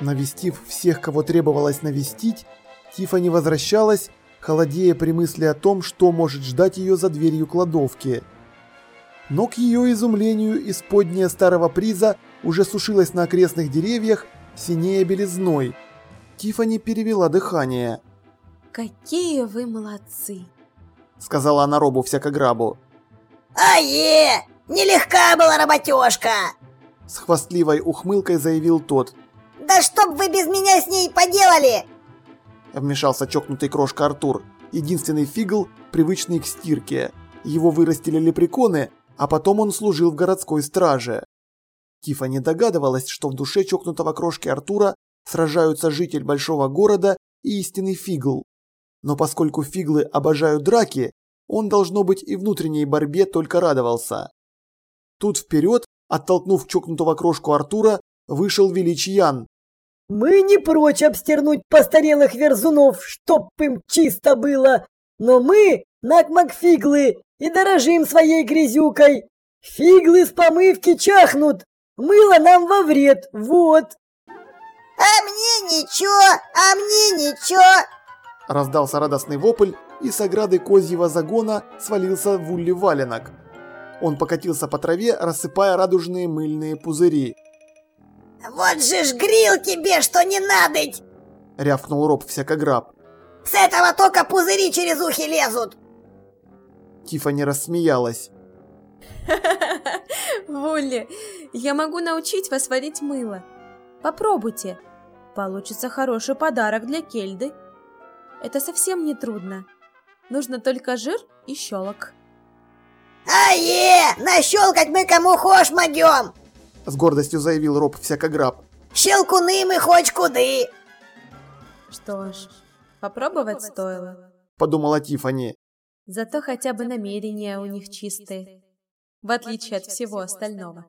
Навестив всех, кого требовалось навестить, Тифани возвращалась, холодея при мысли о том, что может ждать ее за дверью кладовки. Но к ее изумлению исподняя старого приза уже сушилась на окрестных деревьях, синее белизной. Тифани перевела дыхание. «Какие вы молодцы!» — сказала она Робу всякограбу. «Ае! Нелегка была работежка!» С хвастливой ухмылкой заявил тот. «Да чтоб вы без меня с ней поделали!» Вмешался чокнутый крошка Артур, единственный фигл, привычный к стирке. Его вырастили лепреконы, а потом он служил в городской страже. Тиффани догадывалась, что в душе чокнутого крошки Артура сражаются житель большого города и истинный фигл. Но поскольку фиглы обожают драки, он, должно быть, и внутренней борьбе только радовался. Тут вперед, оттолкнув чокнутого крошку Артура, вышел Величьян. «Мы не прочь обстернуть постарелых верзунов, чтоб им чисто было, но мы, накмакфиглы, и дорожим своей грязюкой. Фиглы с помывки чахнут, мыло нам во вред, вот!» «А мне ничего, а мне ничего!» Раздался радостный вопль, и с ограды козьего загона свалился Вулли валенок. Он покатился по траве, рассыпая радужные мыльные пузыри. «Вот же ж грил тебе, что не надоть!» — рявкнул Роб всякограб. «С этого только пузыри через ухи лезут!» Тиффани рассмеялась. Вулли, я могу научить вас варить мыло. Попробуйте. Получится хороший подарок для Кельды. Это совсем не трудно. Нужно только жир и щелок. «Ае! Нащелкать мы кому хошь могем!» С гордостью заявил Роб всякограб. «Щелкуны мы хоть куды!» Что ж, попробовать стоило. Подумала Тифани. Зато хотя бы намерения у них чистые, в отличие от всего остального.